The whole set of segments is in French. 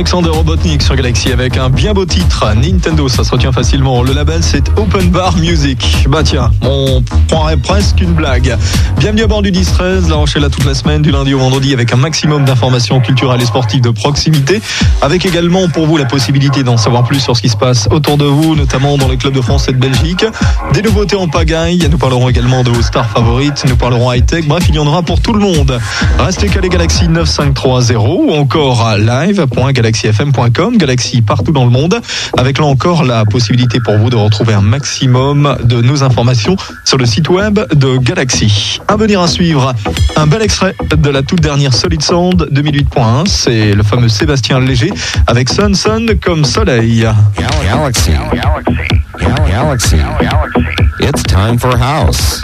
Alexander Robotnik sur Galaxy avec un bien beau titre. Nintendo, ça se retient facilement. Le label, c'est Open Bar Music. Bah tiens, on prendrait presque une blague. Bienvenue à bord du 10-13. La Rochelle là toute la semaine, du lundi au vendredi, avec un maximum d'informations culturelles et sportives de proximité. Avec également pour vous la possibilité d'en savoir plus sur ce qui se passe autour de vous, notamment dans les clubs de France et de Belgique. Des nouveautés en pagaille. Nous parlerons également de vos stars favorites. Nous parlerons high-tech. Bref, il y en aura pour tout le monde. Restez calés Galaxy 9530 ou encore live.galaxy galaxyfm.com, Galaxy partout dans le monde, avec là encore la possibilité pour vous de retrouver un maximum de nos informations sur le site web de Galaxy. À venir à suivre, un bel extrait de la toute dernière Solid Sound 2008.1, c'est le fameux Sébastien Léger avec Sun Sun comme soleil. Galaxy. Galaxy. Galaxy. It's time for house.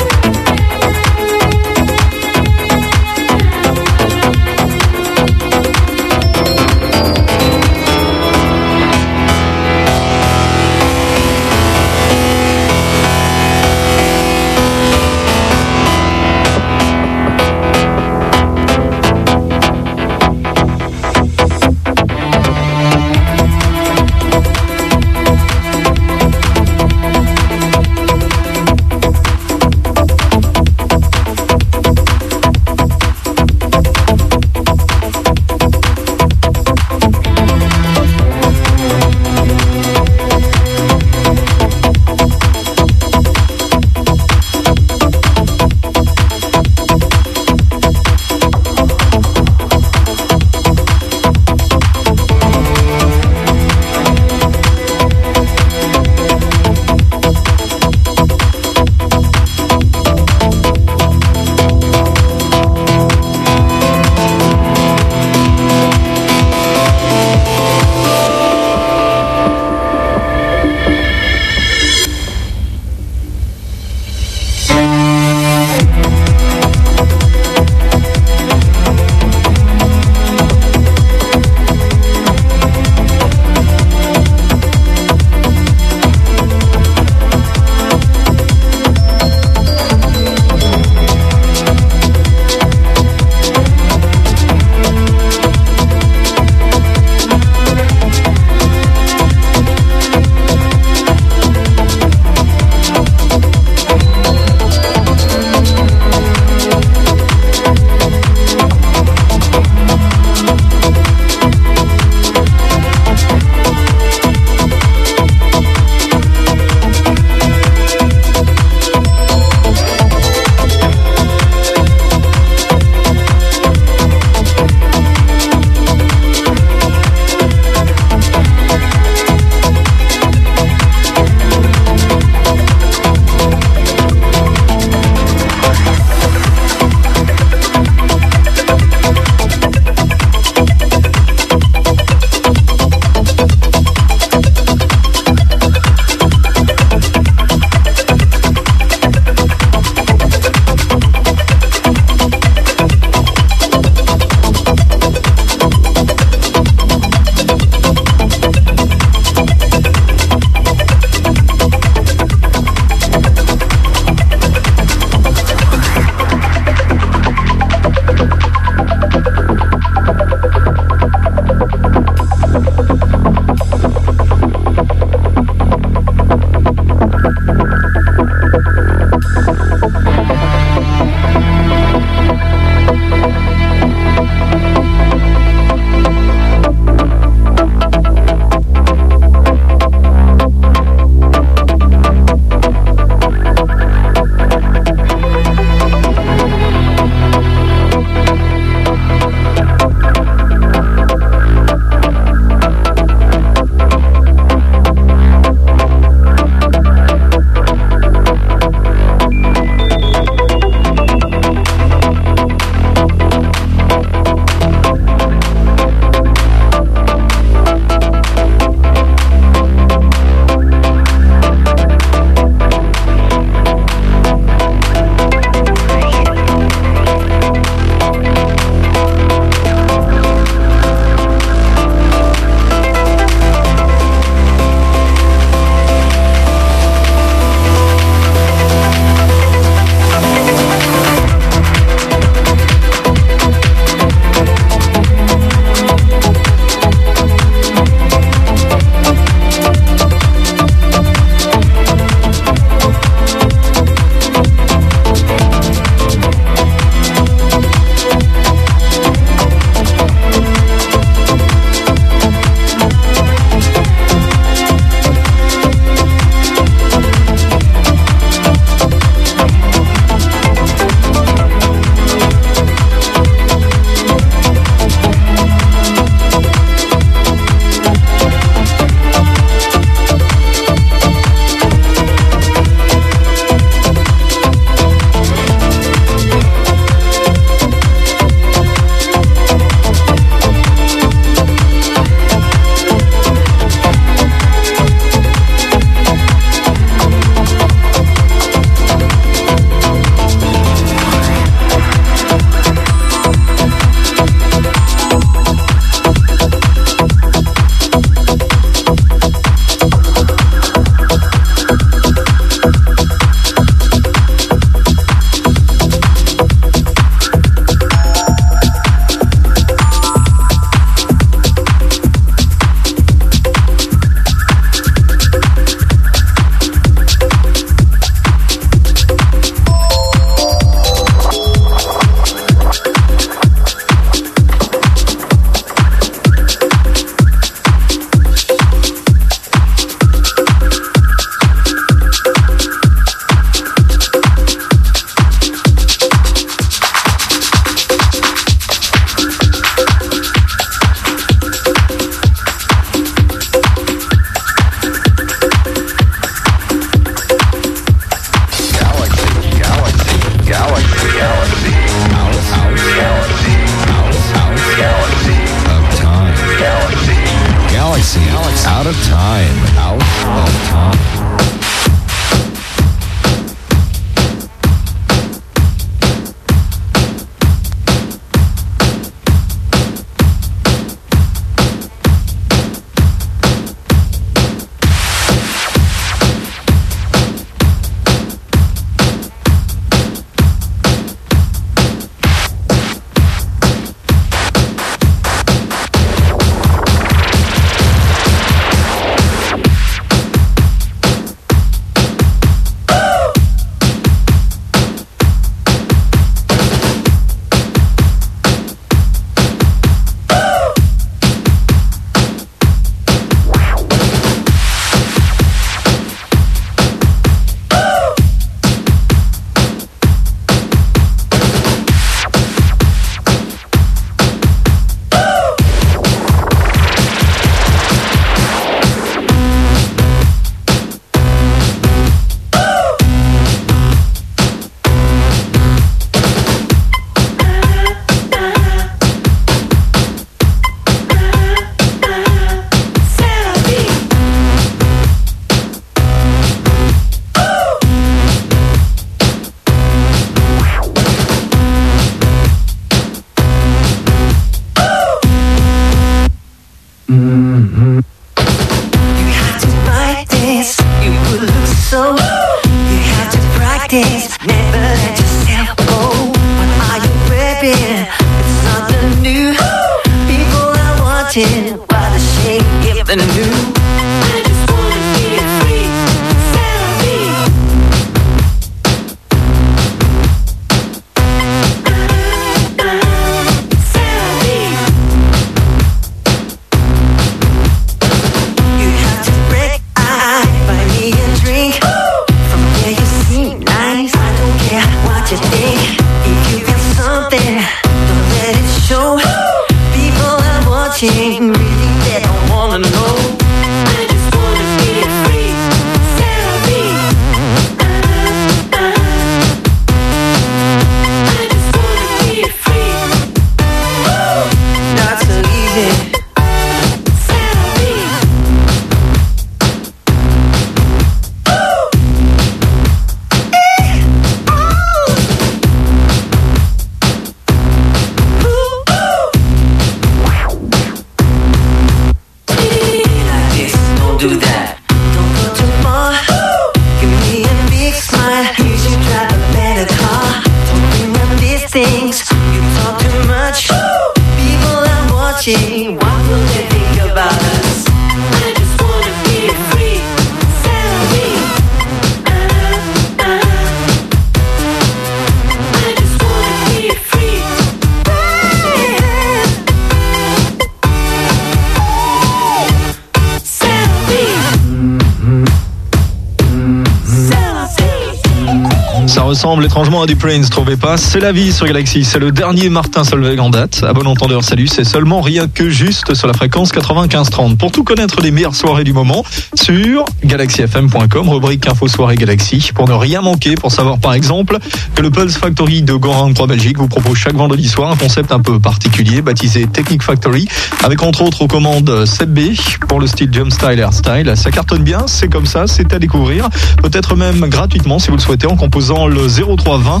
Prince, pas C'est la vie sur Galaxy, c'est le dernier Martin Solveig en date. À bon entendeur, salut, c'est seulement rien que juste sur la fréquence 95-30. Pour tout connaître des meilleures soirées du moment, sur galaxyfm.com, rubrique Info Soirée Galaxy, pour ne rien manquer, pour savoir par exemple que le Pulse Factory de Goran 3 Belgique vous propose chaque vendredi soir un concept un peu particulier, baptisé Technique Factory, avec entre autres aux commandes Seb B pour le style Jump Style Air Style. Ça cartonne bien, c'est comme ça, c'est à découvrir, peut-être même gratuitement si vous le souhaitez en composant le 0320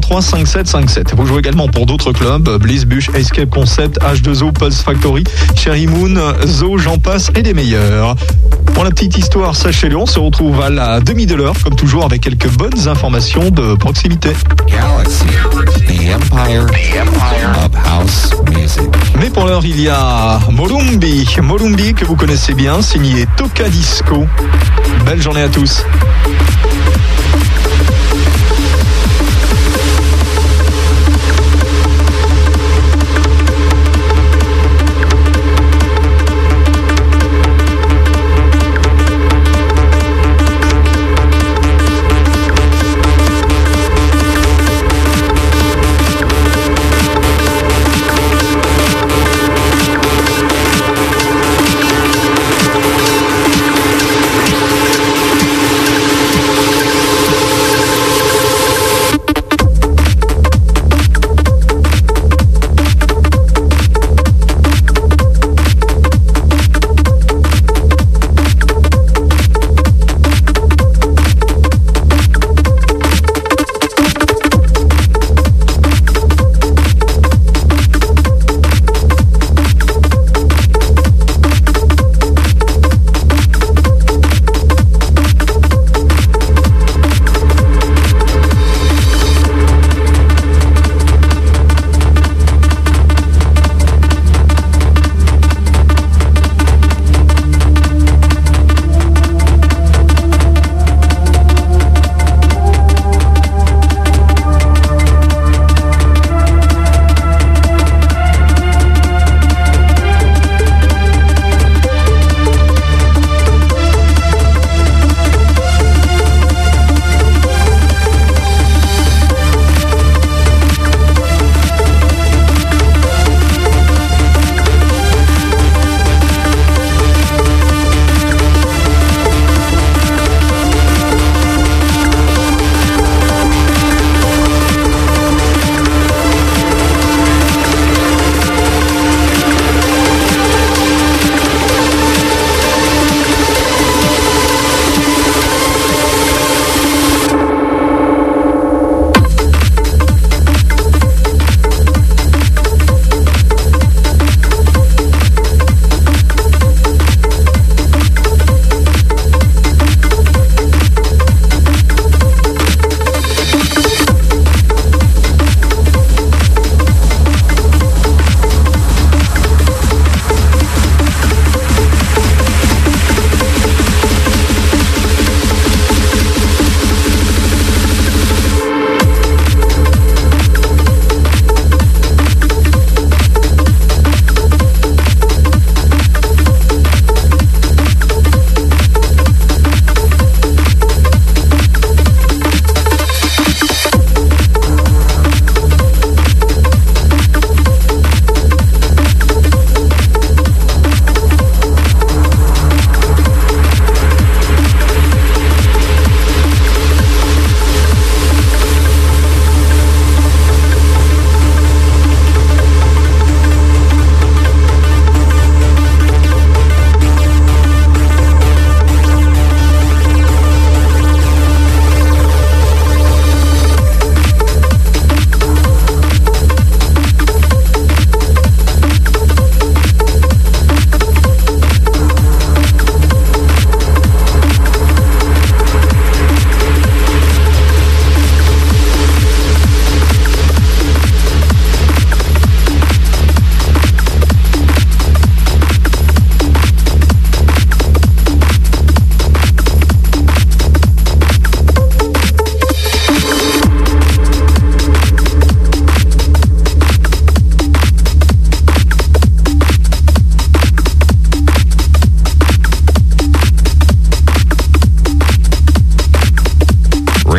83 57 57. Vous jouez également pour d'autres clubs, Bliss Bush, Escape Concept, H2O, Pulse Factory, Cherry Moon, Zo, j'en passe et des meilleurs. Pour la petite histoire, sachez-le, on se retrouve à la demi de l'heure, comme toujours, avec quelques bonnes informations de proximité. Galaxy. The Empire. The Empire of House Music. Mais pour l'heure, il y a Molumbi. Molumbi que vous connaissez bien, signé Toka Disco. Belle journée à tous.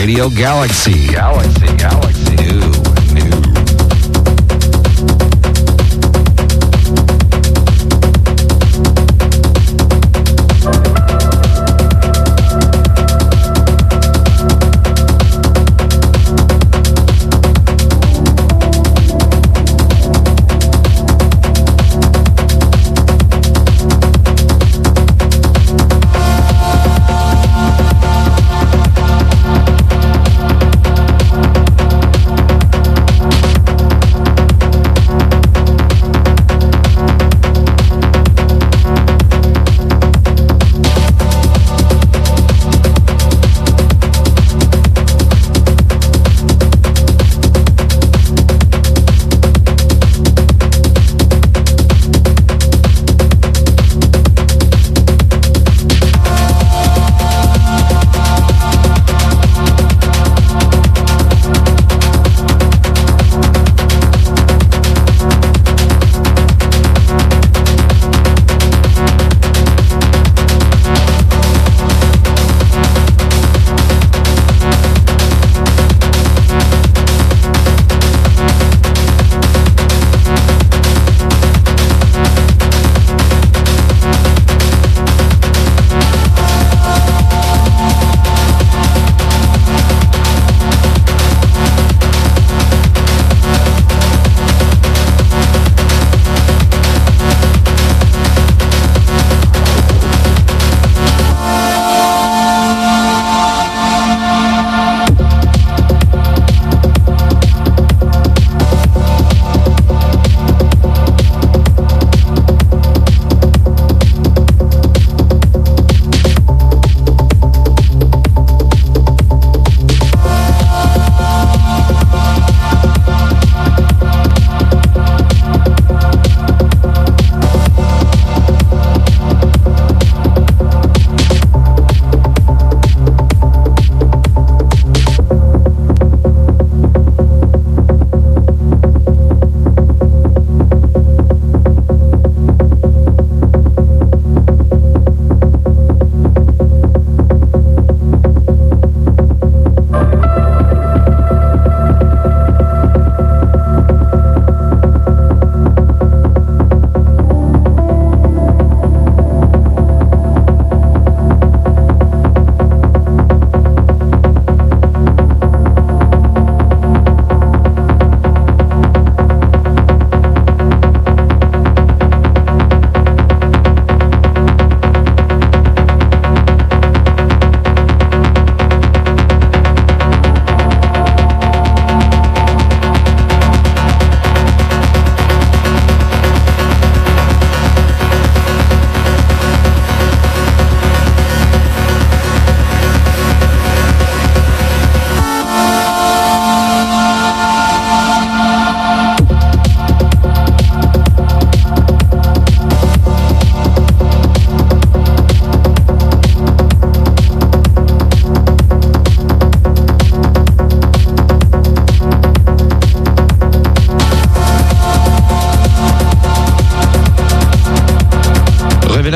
Radio Galaxy. Galaxy, Galaxy.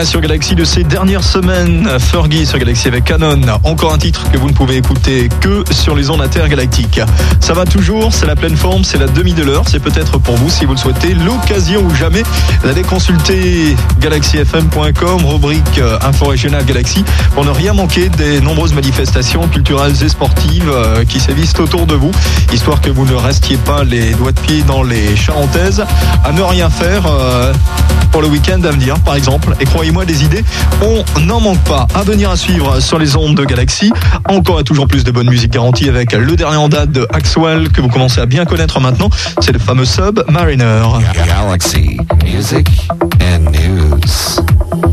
Sur Galaxy de ces dernières semaines. Fergie sur Galaxy avec Canon. Encore un titre que vous ne pouvez écouter que sur les ondes intergalactiques. Ça va toujours, c'est la pleine forme, c'est la demi de l'heure. C'est peut-être pour vous, si vous le souhaitez, l'occasion ou jamais d'aller consulter galaxyfm.com, rubrique euh, Info Régionale Galaxy, pour ne rien manquer des nombreuses manifestations culturelles et sportives euh, qui sévissent autour de vous, histoire que vous ne restiez pas les doigts de pied dans les charentaises, à ne rien faire euh, pour le week-end à venir, par exemple. Et croyez-moi, des idées, on n'en manque pas. À venir à suivre sur les ondes de Galaxy. Encore et toujours plus de bonne musique garantie avec le dernier en date de Axwell que vous commencez à bien connaître maintenant. C'est le fameux sub Mariner. Galaxy. Music and news.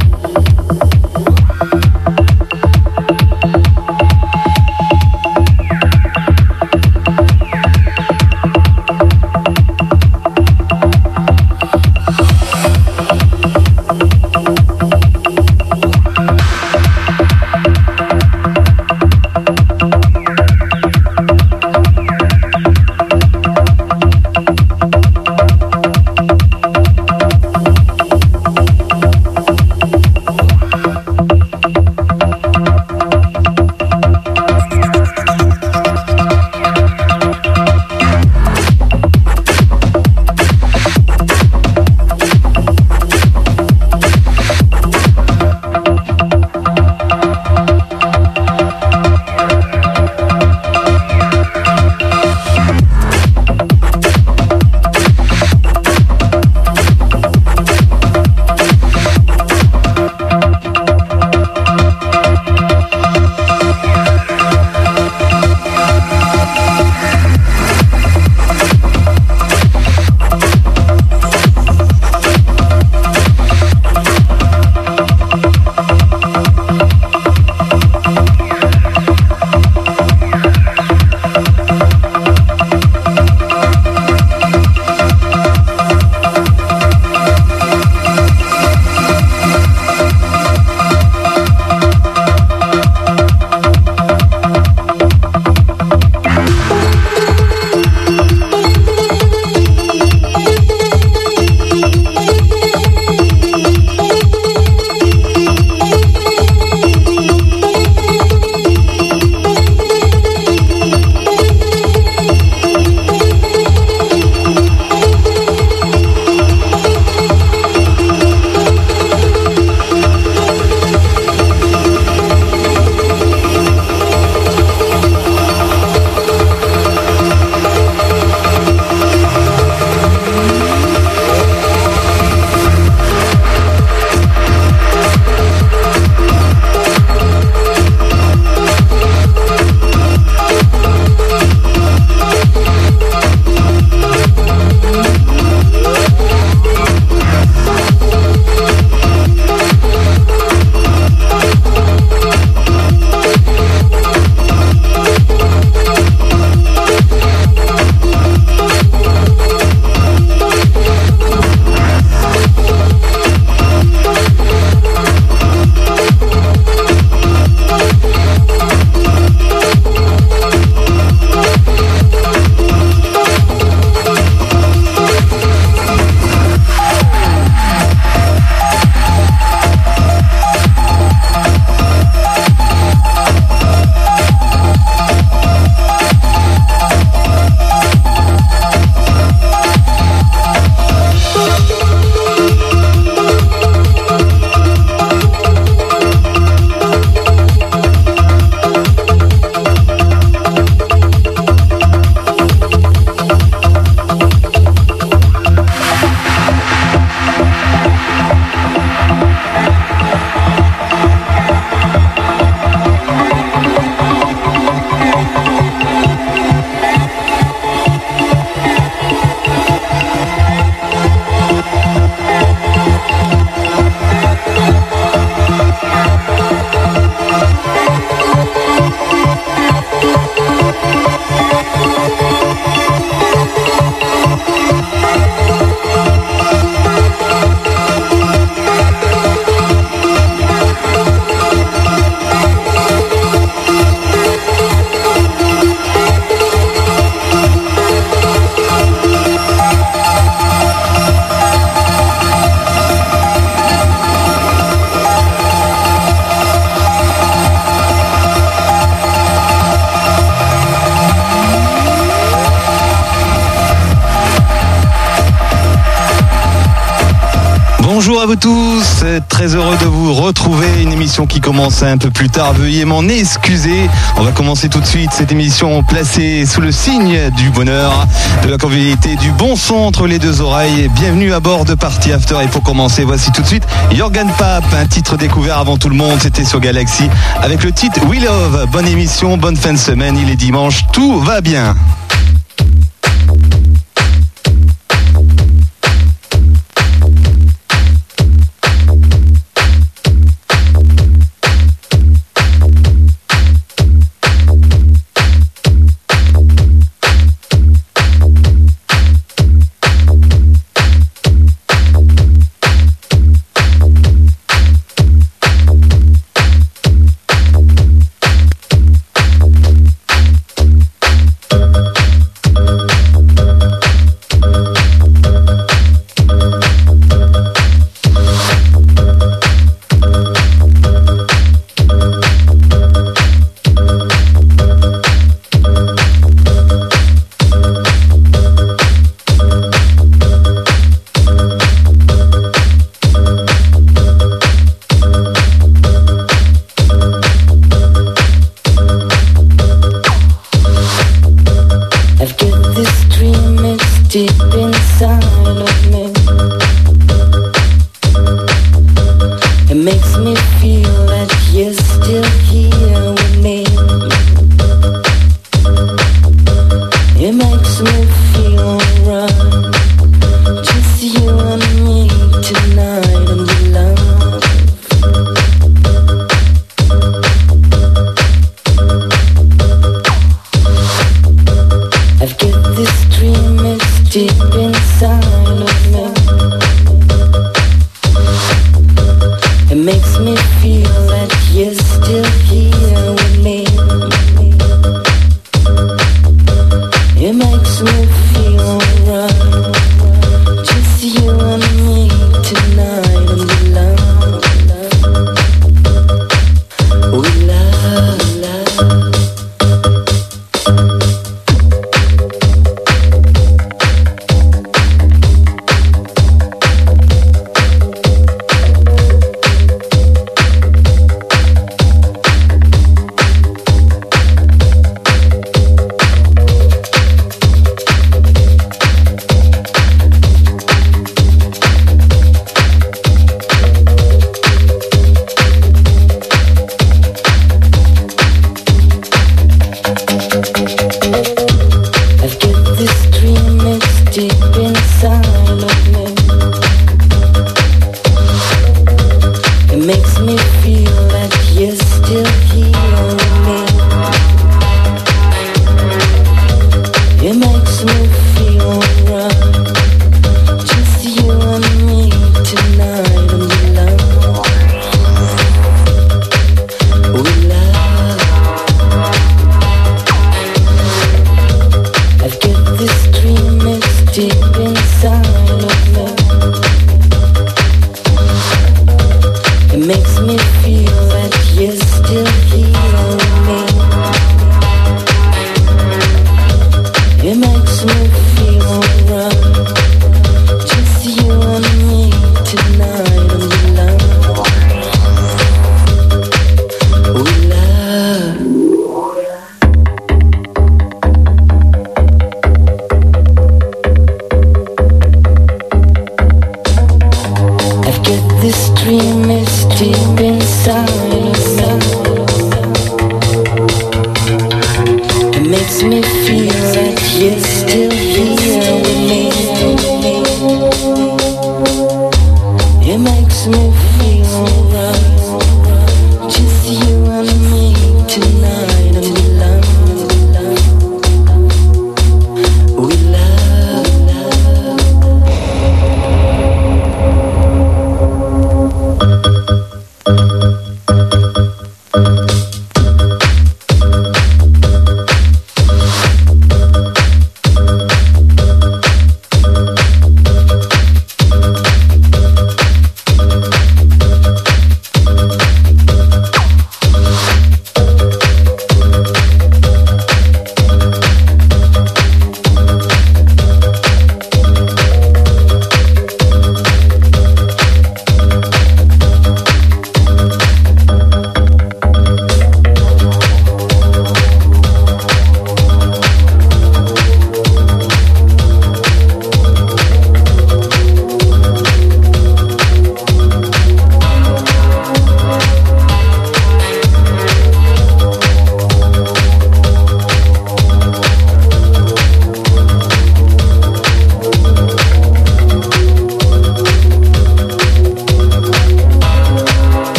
Commence un peu plus tard, veuillez m'en excuser. On va commencer tout de suite cette émission placée sous le signe du bonheur, de la convivialité, du bon son entre les deux oreilles. Bienvenue à bord de Party After. Et pour commencer, voici tout de suite Jorgen Pape, un titre découvert avant tout le monde, c'était sur Galaxy, avec le titre We Love. Bonne émission, bonne fin de semaine, il est dimanche, tout va bien.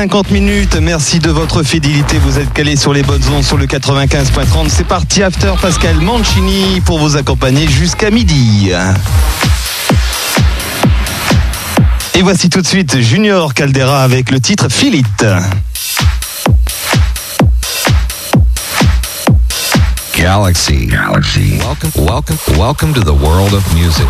50 minutes. Merci de votre fidélité. Vous êtes calé sur les bonnes ondes sur le 95.30. C'est parti after Pascal Mancini pour vous accompagner jusqu'à midi. Et voici tout de suite Junior Caldera avec le titre Philite. Galaxy. Galaxy. Welcome, welcome, welcome to the world of music.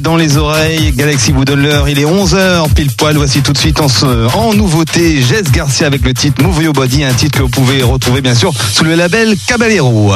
Dans les oreilles. Galaxy vous donne l'heure. Il est 11h pile poil. Voici tout de suite en, nouveauté Jess Garcia avec le titre Move Your Body, un titre que vous pouvez retrouver bien sûr sous le label Caballero.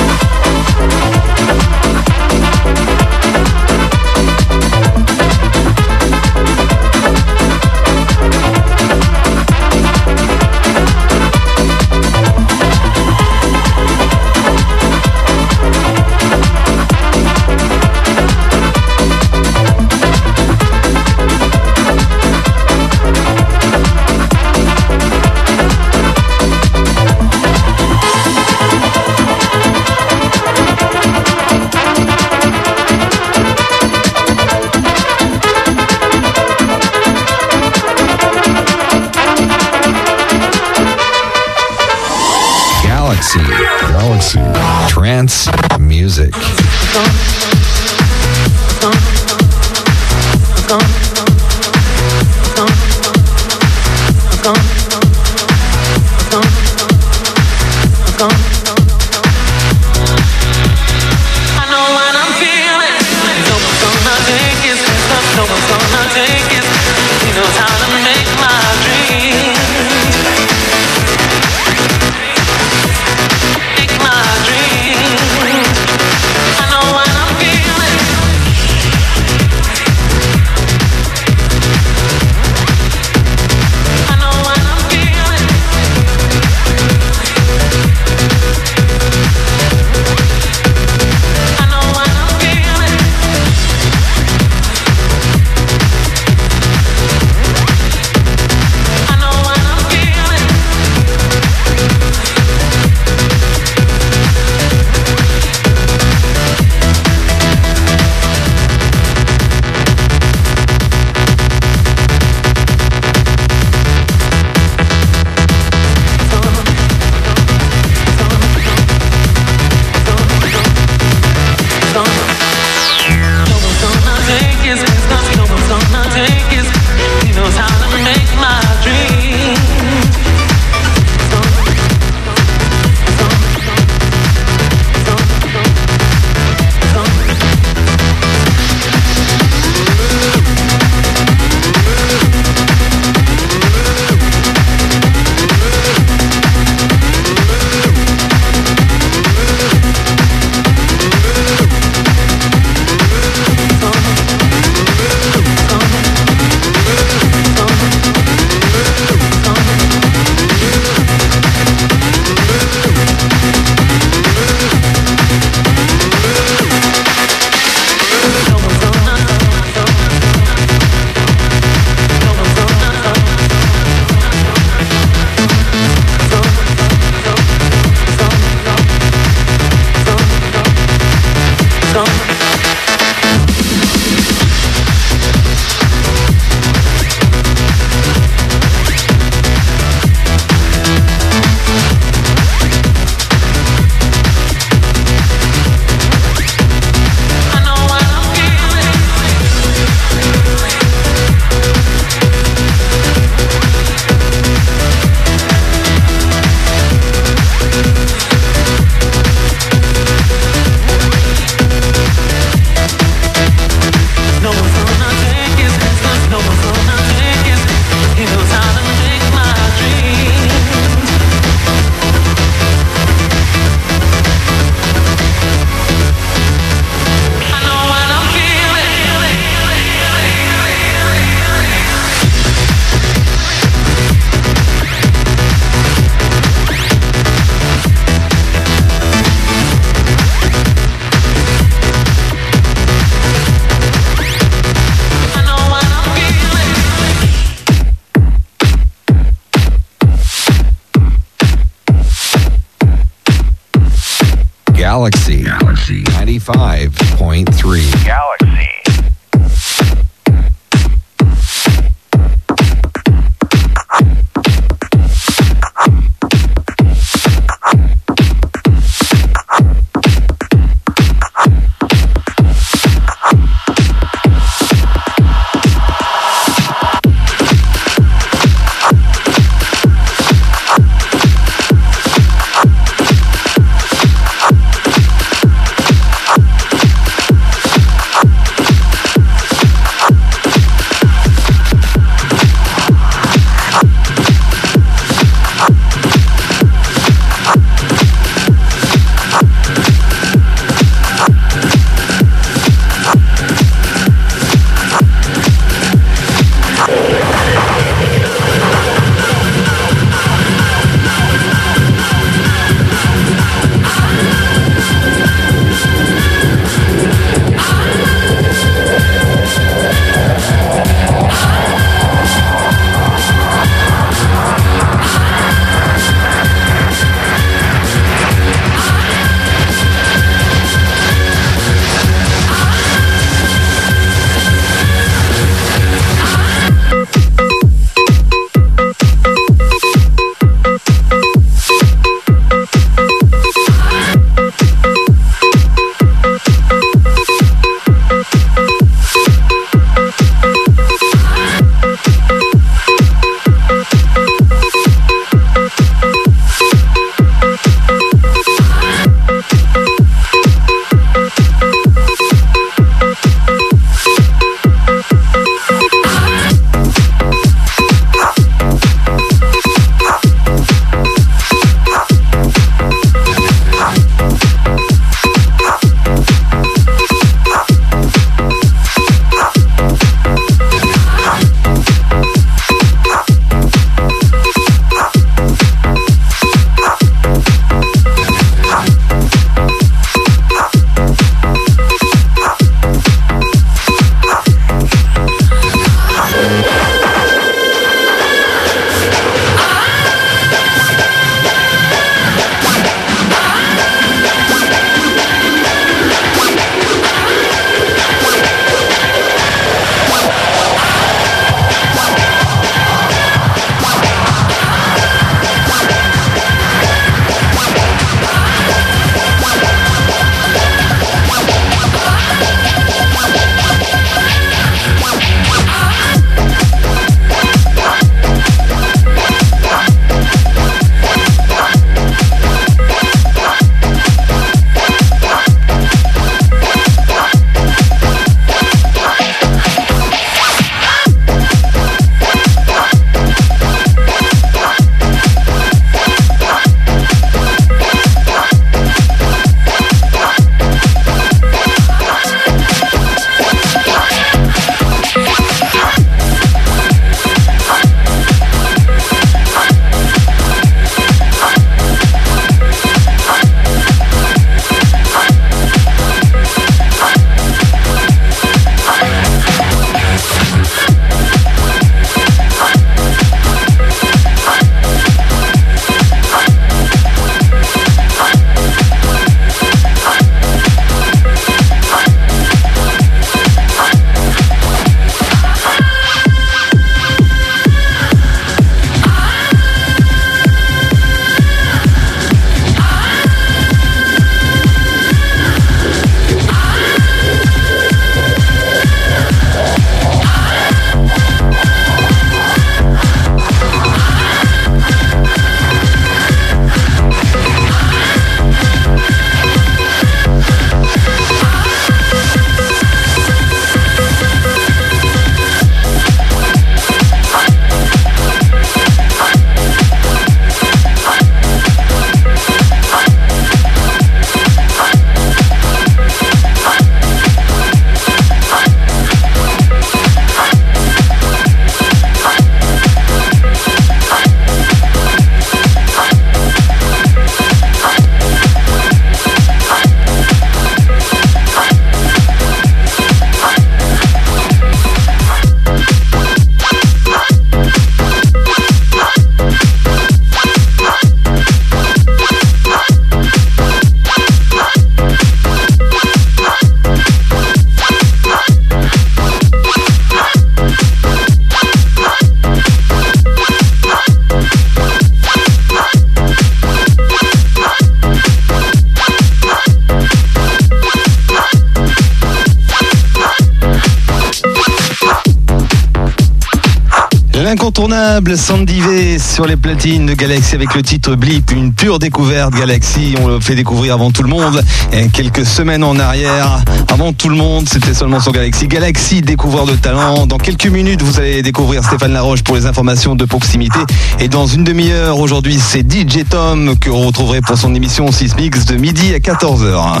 L'incontournable Sandy V sur les platines de Galaxy avec le titre Blip, une pure découverte Galaxy. On le fait découvrir avant tout le monde. Quelques semaines en arrière, avant tout le monde, c'était seulement sur Galaxy. Galaxy, découvreur de talent. Dans quelques minutes, vous allez découvrir Stéphane Laroche pour les informations de proximité. Et dans une demi-heure, aujourd'hui, c'est DJ Tom que vous retrouverez pour son émission 6 Mix de midi à 14h.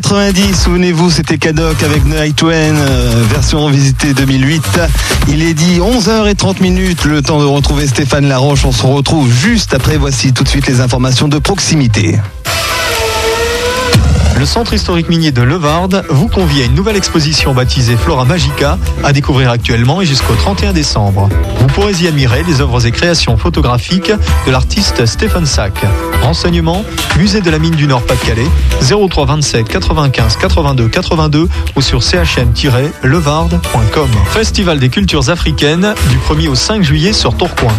90. Souvenez-vous, c'était Cadoc avec Night Twain, euh, version revisitée 2008. Il est dit 11h30 minutes, le temps de retrouver Stéphane Laroche. On se retrouve juste après. Voici tout de suite les informations de proximité. Le centre historique minier de Levarde vous convie à une nouvelle exposition baptisée Flora Magica à découvrir actuellement et jusqu'au 31 décembre. Vous pourrez y admirer les œuvres et créations photographiques de l'artiste Stephen Sack. Renseignements Musée de la mine du Nord Pas-de-Calais 03 27 95 82 82 ou sur chm-levarde.com. Festival des cultures africaines du 1er au 5 juillet sur Tourcoing.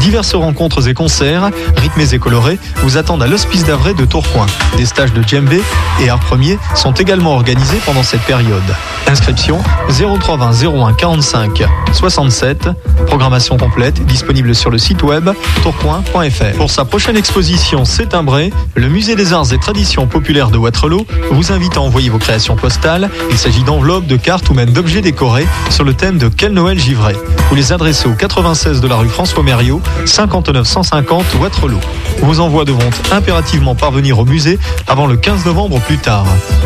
Diverses rencontres et concerts, rythmés et colorés, vous attendent à l'hospice d'Avray de Tourcoing. Des stages de djembé et art premier sont également organisés pendant cette période. Inscription 0320 01 45 67. Programmation complète disponible sur le site web tourcoing.fr. Pour sa prochaine exposition C'est Bray, le musée des arts et traditions populaires de Waterloo vous invite à envoyer vos créations postales. Il s'agit d'enveloppes, de cartes ou même d'objets décorés sur le thème de Quel Noël givré. Vous les adressez au 96 de la rue François Mériot, 59 150 Waterloo. Vos envois devront impérativement parvenir au musée avant le 15 novembre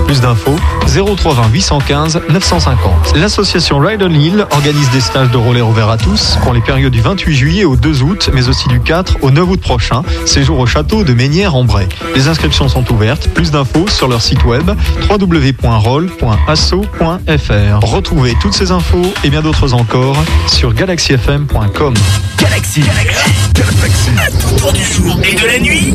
Plus d'infos 0320 815 950. L'association Ride on Hill organise des stages de roller ouverts à tous pour les périodes du 28 juillet au 2 août, mais aussi du 4 au 9 août prochain. Séjour au château de Ménière-en-Bray. Les inscriptions sont ouvertes. Plus d'infos sur leur site web www.roll.asso.fr. Retrouvez toutes ces infos et bien d'autres encore sur galaxyfm.com. Galaxy. Galaxy. Tout autour du jour et de la nuit.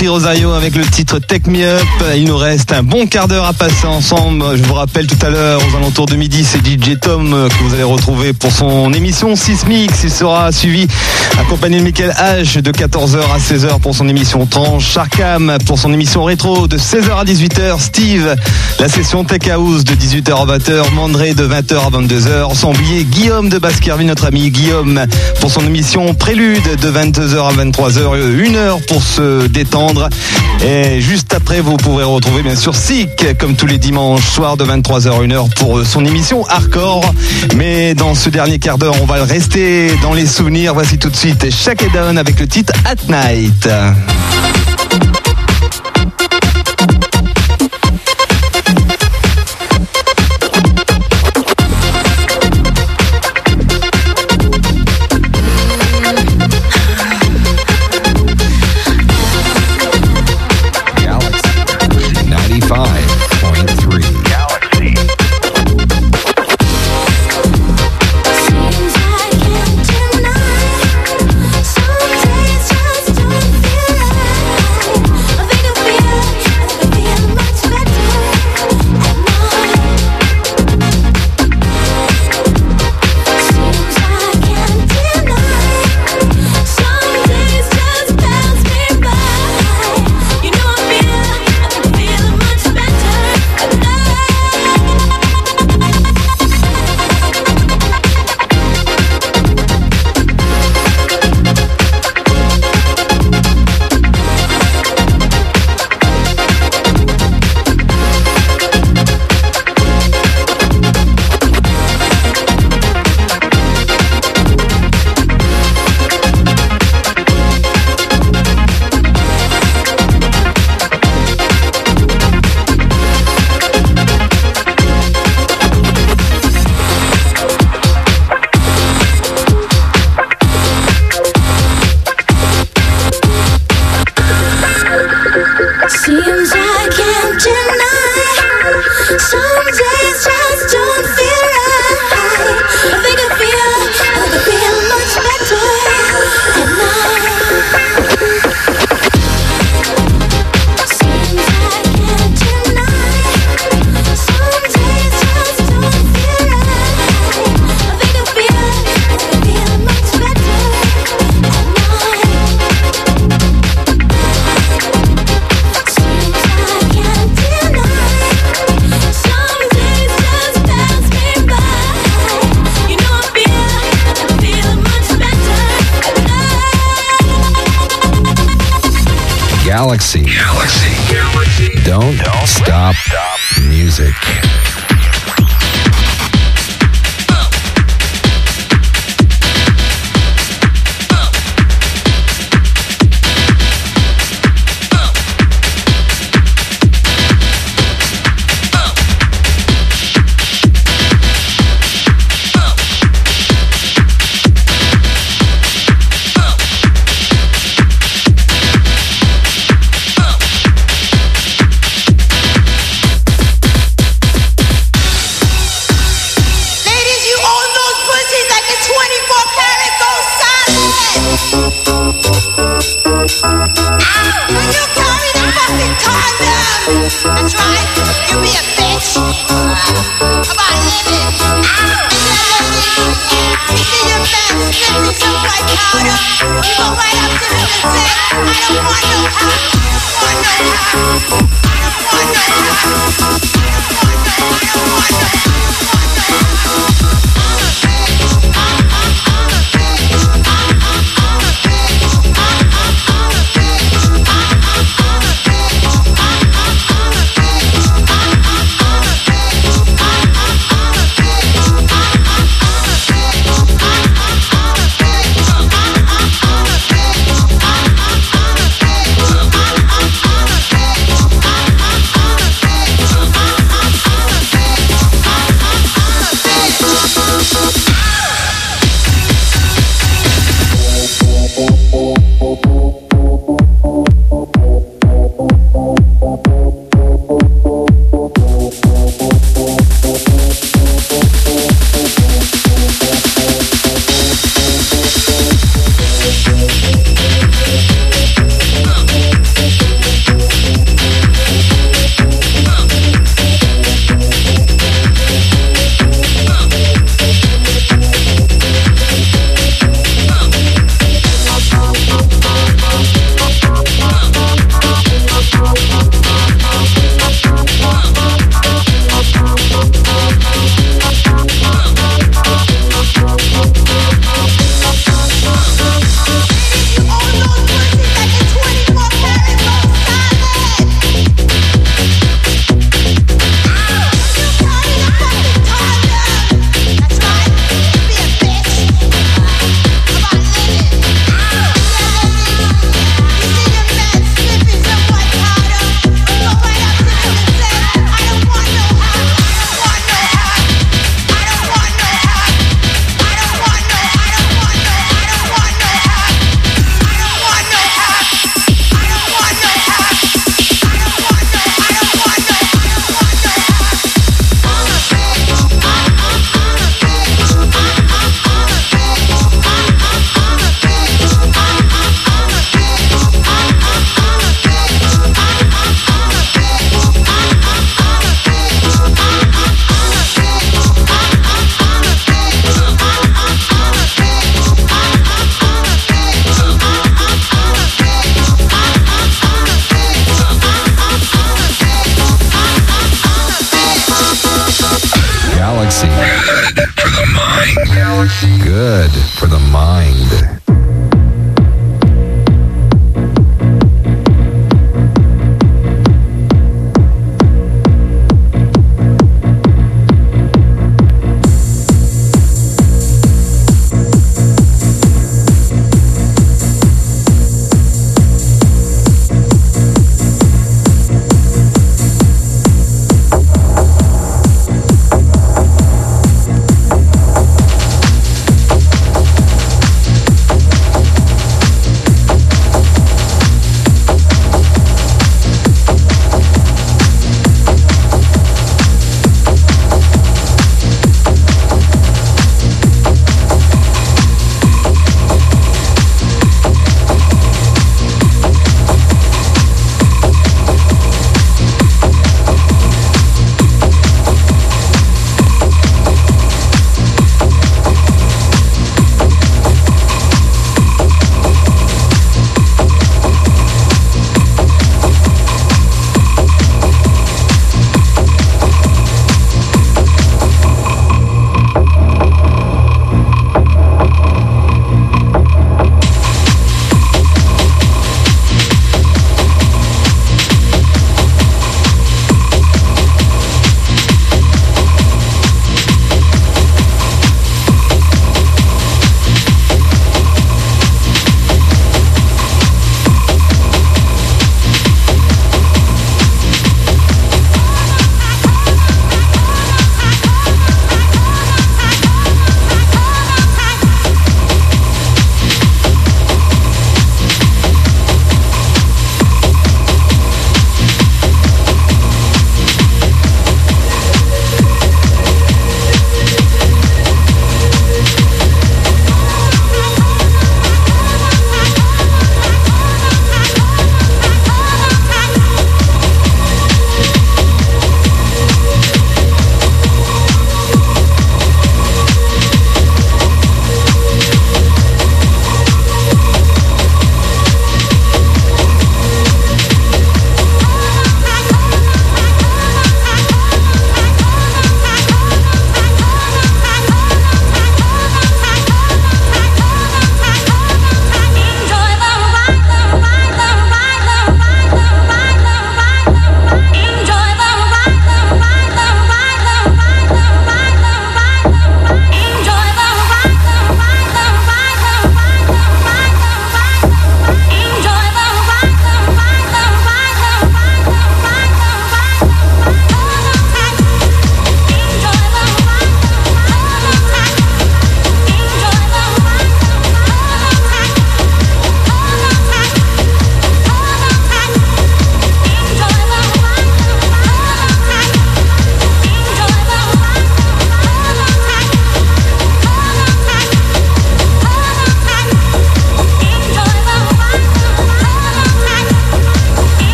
Rafi Rosario avec le titre Take Me Up. Il nous reste un bon quart d'heure à passer ensemble. Je vous rappelle tout à l'heure, aux alentours de midi, c'est DJ Tom que vous allez retrouver pour son émission Sismix. Il sera suivi, accompagné de Michael H de 14h à 16h pour son émission Tranche. Sharkam pour son émission rétro de 16h à 18h. Steve, la session Tech House de 18h à 20h. Mandré de 20h à 22h. Sans Guillaume de Baskerville, notre ami Guillaume, pour son émission Prélude de 22h à 23h. Une heure pour se détendre. Et juste après, vous pourrez retrouver bien sûr Sick, comme tous les dimanches soirs de 23h à 1h pour son émission Hardcore. Mais dans ce dernier quart d'heure, on va rester dans les souvenirs. Voici tout de suite Down avec le titre At Night.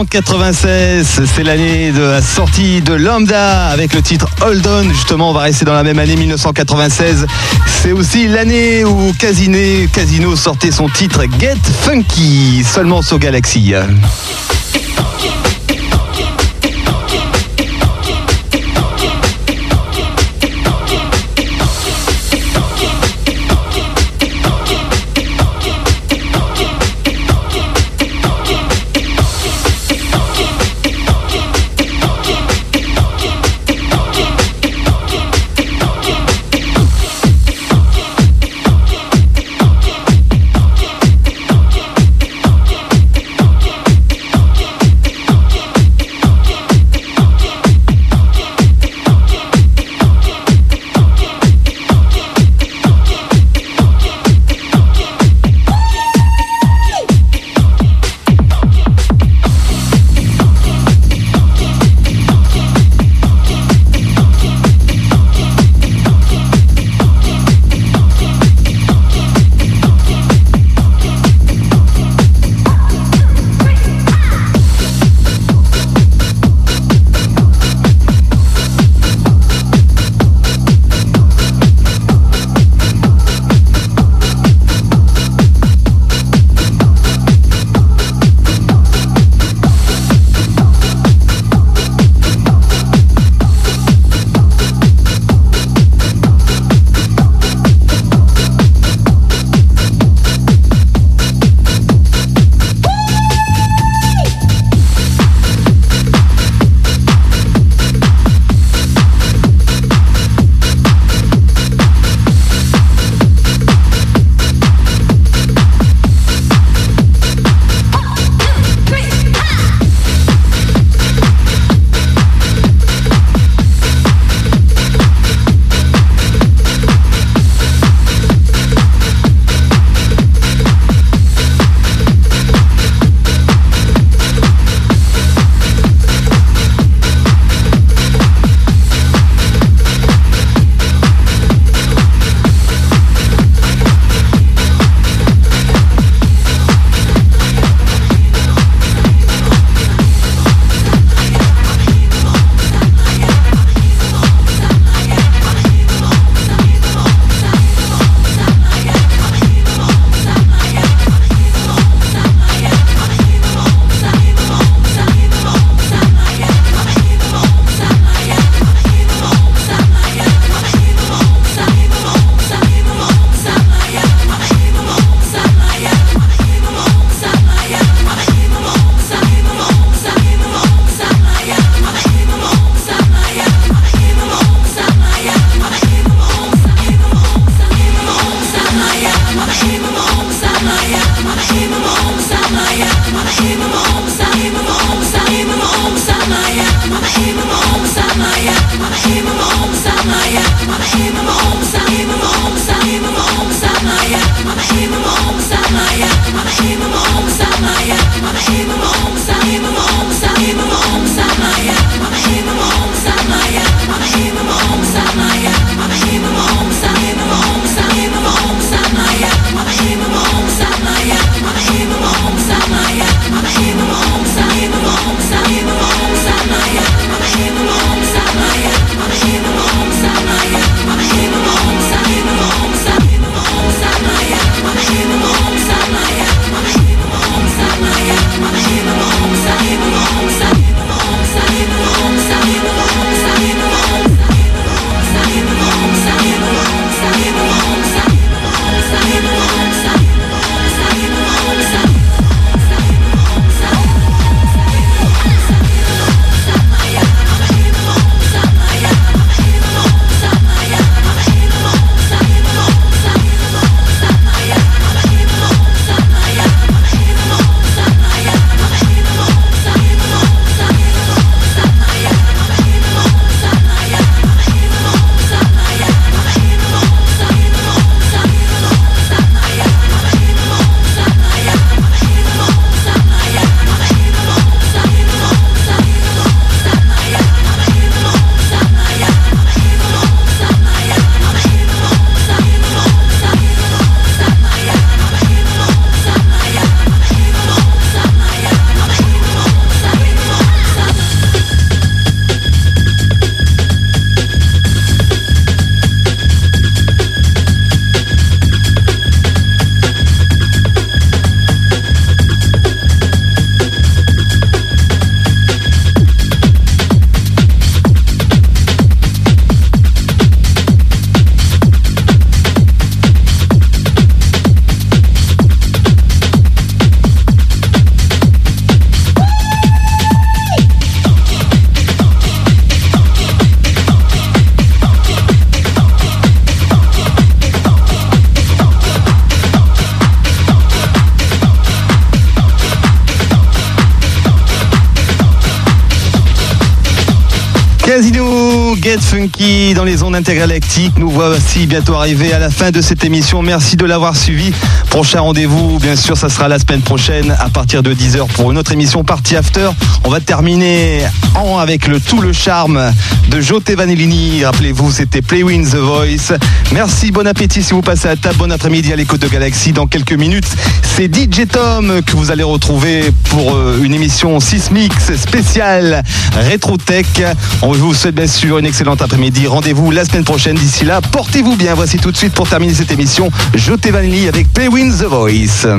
1996, c'est l'année de la sortie de Lambda avec le titre Hold On. Justement, on va rester dans la même année 1996. C'est aussi l'année où Casino, Casino sortait son titre Get Funky, seulement sur Galaxy. Dans les ondes Nous voici bientôt arrivés à la fin de cette émission. Merci de l'avoir suivi. Prochain rendez-vous, bien sûr, ça sera la semaine prochaine à partir de 10h pour une autre émission Party After. On va terminer en avec le tout le charme de Joté Vanellini. Rappelez-vous, c'était Play Win The Voice. Merci, bon appétit si vous passez à table. Bon après-midi à l'écoute de Galaxy. Dans quelques minutes, c'est DJ Tom que vous allez retrouver pour euh, une émission Sismix spéciale Retro Tech. On vous souhaite bien sûr une excellente après-midi. Rendez-vous la semaine prochaine. D'ici là, portez-vous bien. Voici tout de suite pour terminer cette émission Joté Vanelli avec Play Win The Voice. Ah.